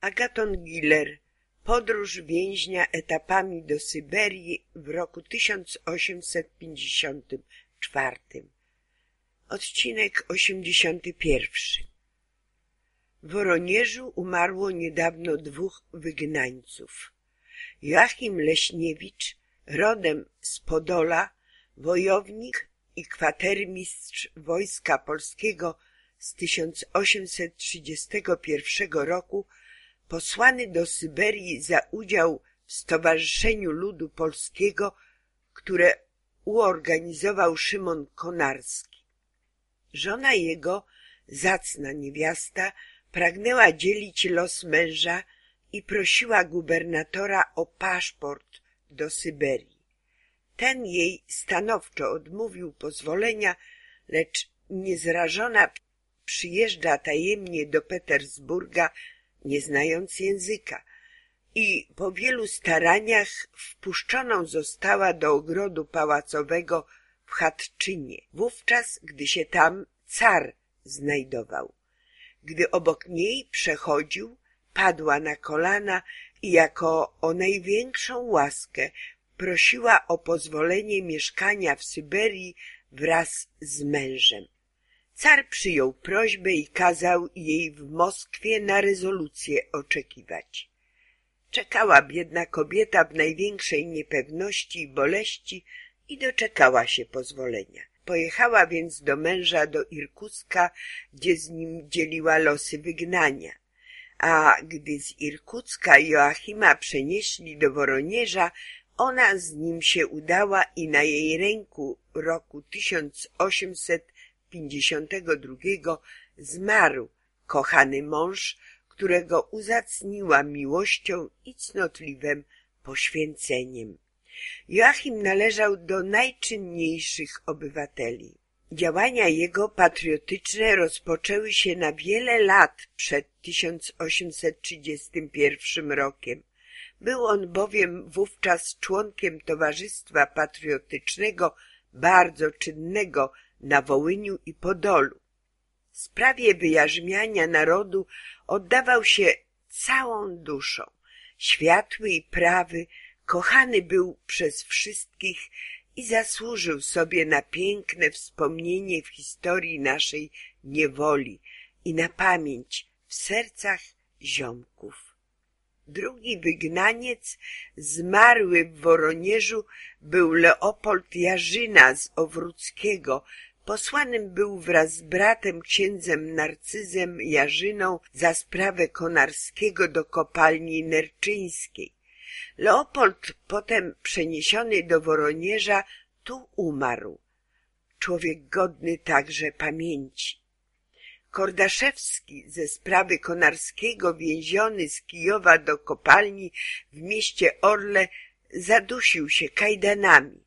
Agaton Giller Podróż więźnia etapami do Syberii w roku 1854 Odcinek 81 W Woronieżu umarło niedawno dwóch wygnańców. Joachim Leśniewicz, rodem z Podola, wojownik i kwatermistrz Wojska Polskiego z 1831 roku, posłany do Syberii za udział w Stowarzyszeniu Ludu Polskiego, które uorganizował Szymon Konarski. Żona jego, zacna niewiasta, pragnęła dzielić los męża i prosiła gubernatora o paszport do Syberii. Ten jej stanowczo odmówił pozwolenia, lecz niezrażona przyjeżdża tajemnie do Petersburga, nie znając języka, i po wielu staraniach wpuszczoną została do ogrodu pałacowego w Chatczynie, wówczas gdy się tam car znajdował. Gdy obok niej przechodził, padła na kolana i jako o największą łaskę prosiła o pozwolenie mieszkania w Syberii wraz z mężem. Car przyjął prośbę i kazał jej w Moskwie na rezolucję oczekiwać. Czekała biedna kobieta w największej niepewności i boleści i doczekała się pozwolenia. Pojechała więc do męża do Irkucka, gdzie z nim dzieliła losy wygnania. A gdy z Irkucka Joachima przenieśli do Woronieża, ona z nim się udała i na jej ręku roku 1852 zmarł kochany mąż, którego uzacniła miłością i cnotliwym poświęceniem. Joachim należał do najczynniejszych obywateli. Działania jego patriotyczne rozpoczęły się na wiele lat przed 1831 rokiem. Był on bowiem wówczas członkiem Towarzystwa Patriotycznego bardzo czynnego na Wołyniu i Podolu. Sprawie wyjarzmiania narodu oddawał się całą duszą. Światły i prawy, kochany był przez wszystkich i zasłużył sobie na piękne wspomnienie w historii naszej niewoli i na pamięć w sercach ziomków. Drugi wygnaniec, zmarły w Woronieżu, był Leopold Jarzyna z Owróckiego, Posłanym był wraz z bratem księdzem Narcyzem Jarzyną za sprawę Konarskiego do kopalni nerczyńskiej. Leopold potem przeniesiony do Woronieża tu umarł. Człowiek godny także pamięci. Kordaszewski ze sprawy Konarskiego więziony z Kijowa do kopalni w mieście Orle zadusił się kajdanami,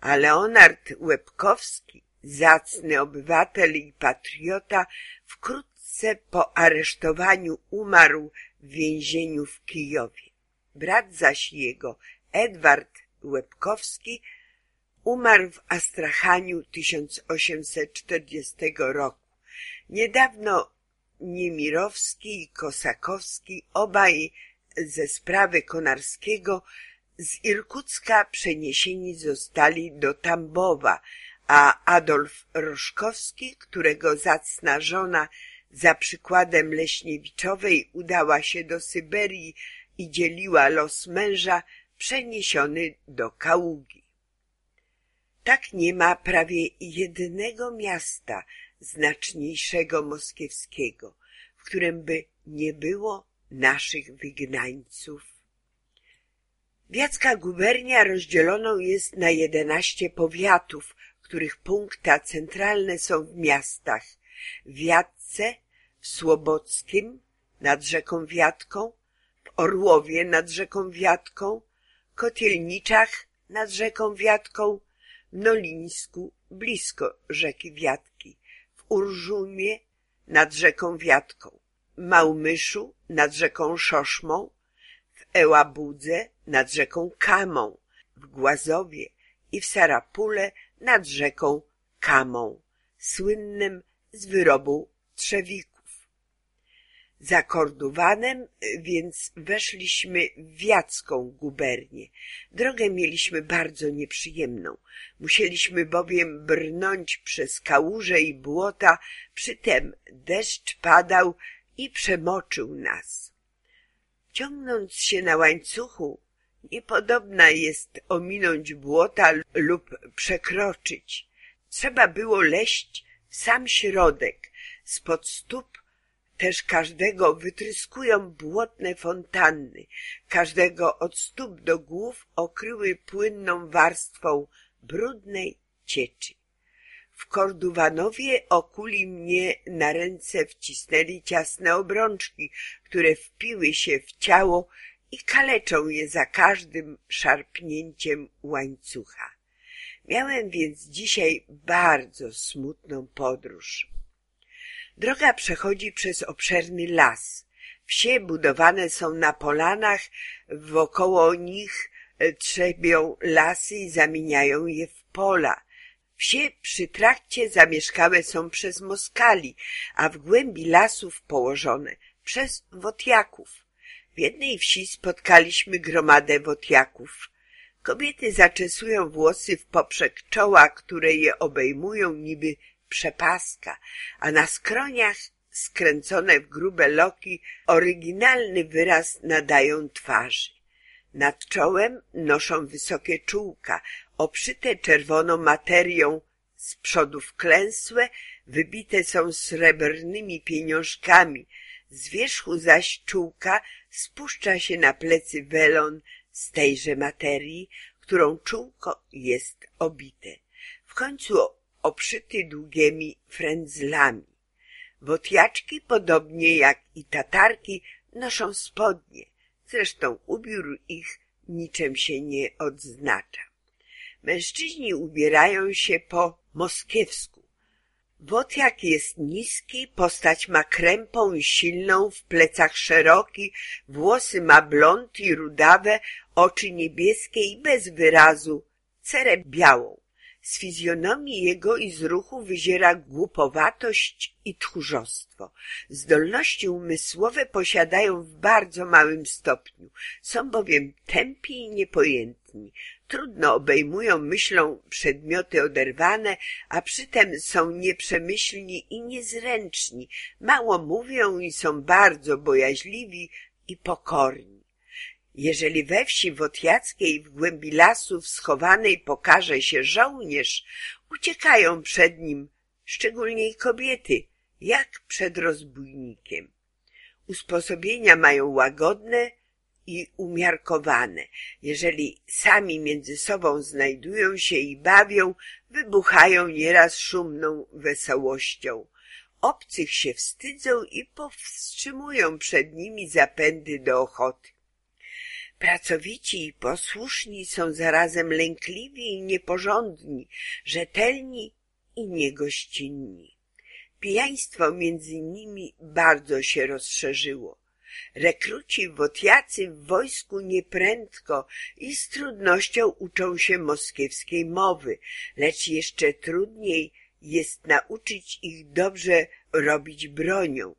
a Leonard Łebkowski zacny obywatel i patriota, wkrótce po aresztowaniu umarł w więzieniu w Kijowie. Brat zaś jego, Edward Łebkowski, umarł w Astrachaniu 1840 roku. Niedawno Niemirowski i Kosakowski, obaj ze sprawy Konarskiego, z Irkucka przeniesieni zostali do Tambowa, a Adolf Roszkowski, którego zacna żona za przykładem Leśniewiczowej udała się do Syberii i dzieliła los męża, przeniesiony do Kaługi. Tak nie ma prawie jednego miasta znaczniejszego moskiewskiego, w którym by nie było naszych wygnańców. Wiacka gubernia rozdzieloną jest na jedenaście powiatów, których punkta centralne są w miastach Wiatce, w Słobockim, nad rzeką Wiatką, w Orłowie nad rzeką Wiatką, Kotielniczach nad rzeką Wiatką, w Nolińsku blisko rzeki Wiatki, w Urżumie nad rzeką Wiatką, Małmyszu nad rzeką Szoszmą, w Ełabudze nad rzeką Kamą, w Głazowie i w Sarapule nad rzeką Kamą, słynnym z wyrobu trzewików. Za Kordowanem, więc weszliśmy w Jacką gubernię. Drogę mieliśmy bardzo nieprzyjemną. Musieliśmy bowiem brnąć przez kałuże i błota, przytem deszcz padał i przemoczył nas. Ciągnąc się na łańcuchu, niepodobna jest ominąć błota lub przekroczyć. Trzeba było leść w sam środek, spod stóp też każdego wytryskują błotne fontanny, każdego od stóp do głów okryły płynną warstwą brudnej cieczy. W Kordówanowie okuli mnie na ręce wcisnęli ciasne obrączki, które wpiły się w ciało i kaleczą je za każdym szarpnięciem łańcucha. Miałem więc dzisiaj bardzo smutną podróż. Droga przechodzi przez obszerny las. Wsie budowane są na polanach, wokoło nich e, trzebią lasy i zamieniają je w pola. Wsie przy trakcie zamieszkałe są przez Moskali, a w głębi lasów położone przez Wotjaków. W jednej wsi spotkaliśmy gromadę Wotjaków. Kobiety zaczesują włosy w poprzek czoła, które je obejmują niby przepaska, a na skroniach skręcone w grube loki oryginalny wyraz nadają twarzy. Nad czołem noszą wysokie czółka, obszyte czerwoną materią, z przodu wklęsłe, wybite są srebrnymi pieniążkami, z wierzchu zaś czółka spuszcza się na plecy welon z tejże materii, którą czółko jest obite. W końcu obszyty długimi frędzlami. Wotjaczki, podobnie jak i tatarki, noszą spodnie. Zresztą ubiór ich niczym się nie odznacza. Mężczyźni ubierają się po moskiewsku. Wotjak jest niski, postać ma krępą i silną, w plecach szeroki, włosy ma blond i rudawe, oczy niebieskie i bez wyrazu, cerę białą. Z fizjonomii jego i z ruchu wyziera głupowatość i tchórzostwo. Zdolności umysłowe posiadają w bardzo małym stopniu. Są bowiem tępi i niepojętni. Trudno obejmują myślą przedmioty oderwane, a przytem są nieprzemyślni i niezręczni. Mało mówią i są bardzo bojaźliwi i pokorni. Jeżeli we wsi wotjackiej w głębi lasów schowanej pokaże się żołnierz, uciekają przed nim, szczególnie kobiety, jak przed rozbójnikiem. Usposobienia mają łagodne i umiarkowane. Jeżeli sami między sobą znajdują się i bawią, wybuchają nieraz szumną wesołością. Obcych się wstydzą i powstrzymują przed nimi zapędy do ochoty. Pracowici i posłuszni są zarazem lękliwi i nieporządni, rzetelni i niegościnni. Pijaństwo między nimi bardzo się rozszerzyło. Rekruci wotjacy w wojsku nieprędko i z trudnością uczą się moskiewskiej mowy, lecz jeszcze trudniej jest nauczyć ich dobrze robić bronią.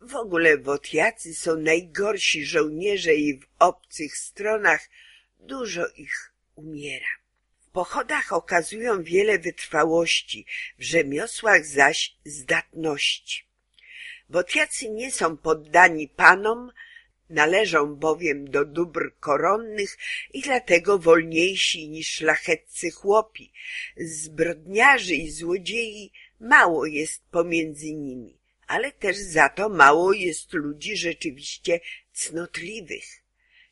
W ogóle wotjacy są najgorsi żołnierze i w obcych stronach dużo ich umiera. W pochodach okazują wiele wytrwałości, w rzemiosłach zaś zdatności. Wotjacy nie są poddani panom, należą bowiem do dóbr koronnych i dlatego wolniejsi niż szlachetcy chłopi. Zbrodniarzy i złodziei mało jest pomiędzy nimi ale też za to mało jest ludzi rzeczywiście cnotliwych.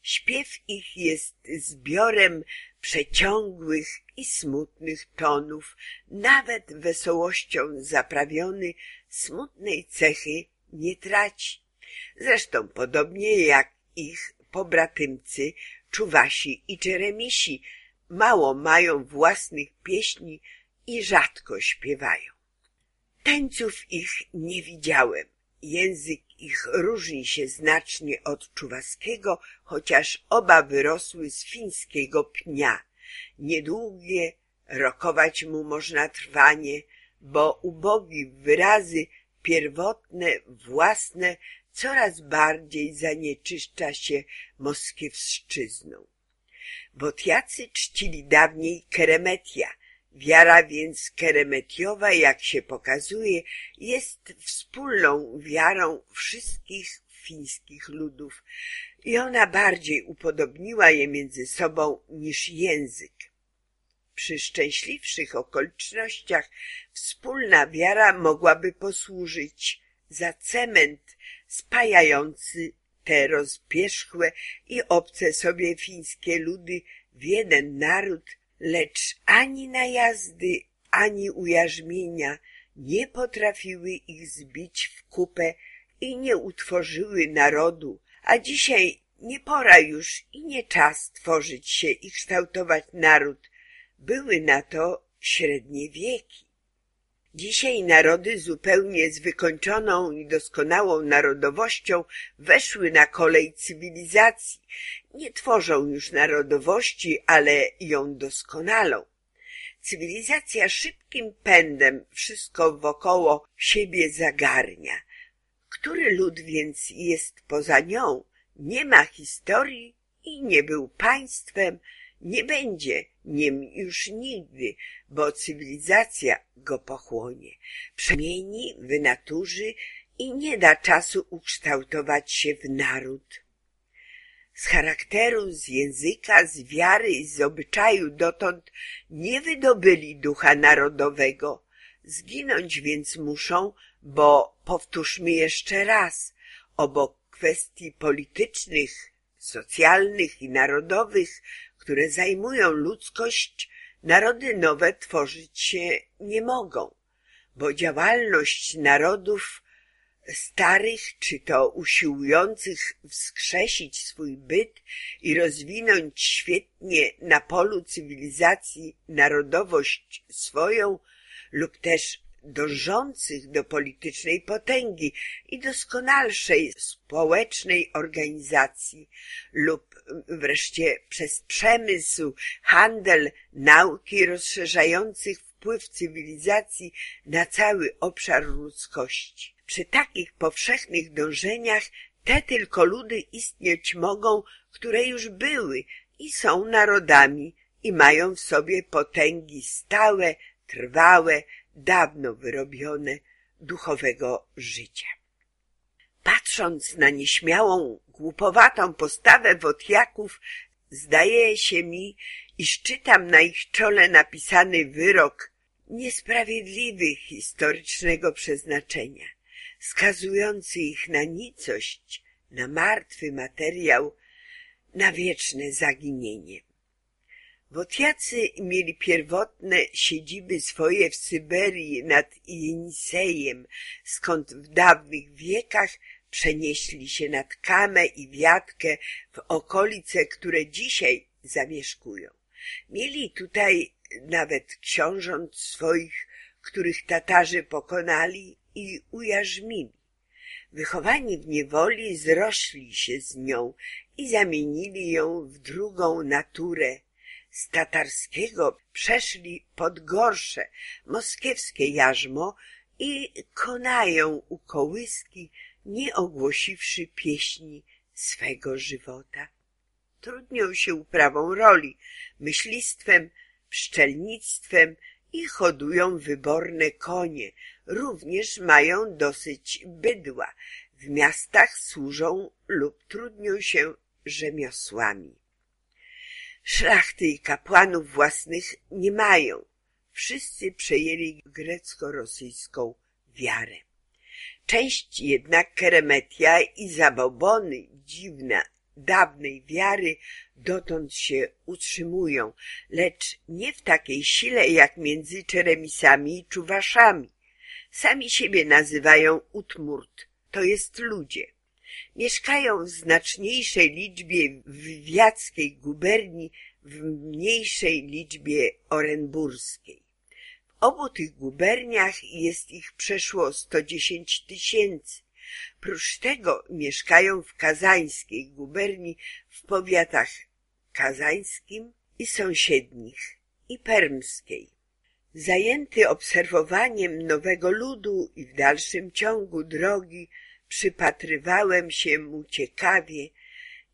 Śpiew ich jest zbiorem przeciągłych i smutnych tonów, nawet wesołością zaprawiony smutnej cechy nie traci. Zresztą podobnie jak ich pobratymcy, czuwasi i czeremisi, mało mają własnych pieśni i rzadko śpiewają. Tańców ich nie widziałem. Język ich różni się znacznie od czuwaskiego, chociaż oba wyrosły z fińskiego pnia. Niedługie rokować mu można trwanie, bo ubogi wyrazy pierwotne, własne, coraz bardziej zanieczyszcza się moskiewszczyzną. Botiacy czcili dawniej Keremetia, wiara więc keremetiowa, jak się pokazuje, jest wspólną wiarą wszystkich fińskich ludów i ona bardziej upodobniła je między sobą niż język. Przy szczęśliwszych okolicznościach wspólna wiara mogłaby posłużyć za cement spajający te rozpierzchłe i obce sobie fińskie ludy w jeden naród, lecz ani najazdy, ani ujarzmienia nie potrafiły ich zbić w kupę i nie utworzyły narodu, a dzisiaj nie pora już i nie czas tworzyć się i kształtować naród. Były na to średnie wieki. Dzisiaj narody zupełnie z wykończoną i doskonałą narodowością weszły na kolej cywilizacji. Nie tworzą już narodowości, ale ją doskonalą. Cywilizacja szybkim pędem wszystko wokoło siebie zagarnia. Który lud więc jest poza nią, nie ma historii i nie był państwem, nie będzie nim już nigdy, bo cywilizacja go pochłonie, przemieni, wynaturzy i nie da czasu ukształtować się w naród. Z charakteru, z języka, z wiary i z obyczaju dotąd nie wydobyli ducha narodowego. Zginąć więc muszą, bo powtórzmy jeszcze raz, obok kwestii politycznych, socjalnych i narodowych, które zajmują ludzkość, narody nowe tworzyć się nie mogą, bo działalność narodów starych, czy to usiłujących wskrzesić swój byt i rozwinąć świetnie na polu cywilizacji narodowość swoją lub też dążących do politycznej potęgi i doskonalszej społecznej organizacji lub wreszcie przez przemysł, handel, nauki rozszerzających wpływ cywilizacji na cały obszar ludzkości. Przy takich powszechnych dążeniach te tylko ludy istnieć mogą, które już były i są narodami i mają w sobie potęgi stałe, trwałe, dawno wyrobione duchowego życia. Patrząc na nieśmiałą, głupowatą postawę wotjaków, zdaje się mi, iż czytam na ich czole napisany wyrok niesprawiedliwy historycznego przeznaczenia, skazujący ich na nicość, na martwy materiał, na wieczne zaginienie. Wotjacy mieli pierwotne siedziby swoje w Syberii nad Jenisejem, skąd w dawnych wiekach przenieśli się nad Kamę i Wiatkę w okolice, które dzisiaj zamieszkują. Mieli tutaj nawet książąt swoich, których Tatarzy pokonali i ujarzmili. Wychowani w niewoli zrośli się z nią i zamienili ją w drugą naturę, z tatarskiego przeszli pod gorsze moskiewskie jarzmo i konają u kołyski, nie ogłosiwszy pieśni swego żywota. Trudnią się uprawą roli, myślistwem, pszczelnictwem i hodują wyborne konie, również mają dosyć bydła, w miastach służą lub trudnią się rzemiosłami. Szlachty i kapłanów własnych nie mają. Wszyscy przejęli grecko-rosyjską wiarę. Część jednak keremetia i zabobony dziwna dawnej wiary dotąd się utrzymują, lecz nie w takiej sile jak między Czeremisami i Czuwaszami. Sami siebie nazywają Utmurt, to jest ludzie mieszkają w znaczniejszej liczbie w Wiackiej guberni, w mniejszej liczbie orenburskiej. W obu tych guberniach jest ich przeszło 110 tysięcy. Prócz tego mieszkają w kazańskiej guberni w powiatach kazańskim i sąsiednich i permskiej. Zajęty obserwowaniem nowego ludu i w dalszym ciągu drogi Przypatrywałem się mu ciekawie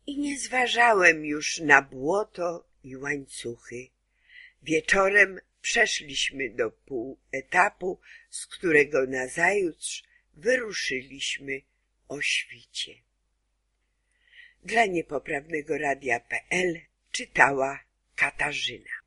i nie zważałem już na błoto i łańcuchy. Wieczorem przeszliśmy do półetapu, z którego nazajutrz wyruszyliśmy o świcie. Dla niepoprawnego radia.pl czytała Katarzyna.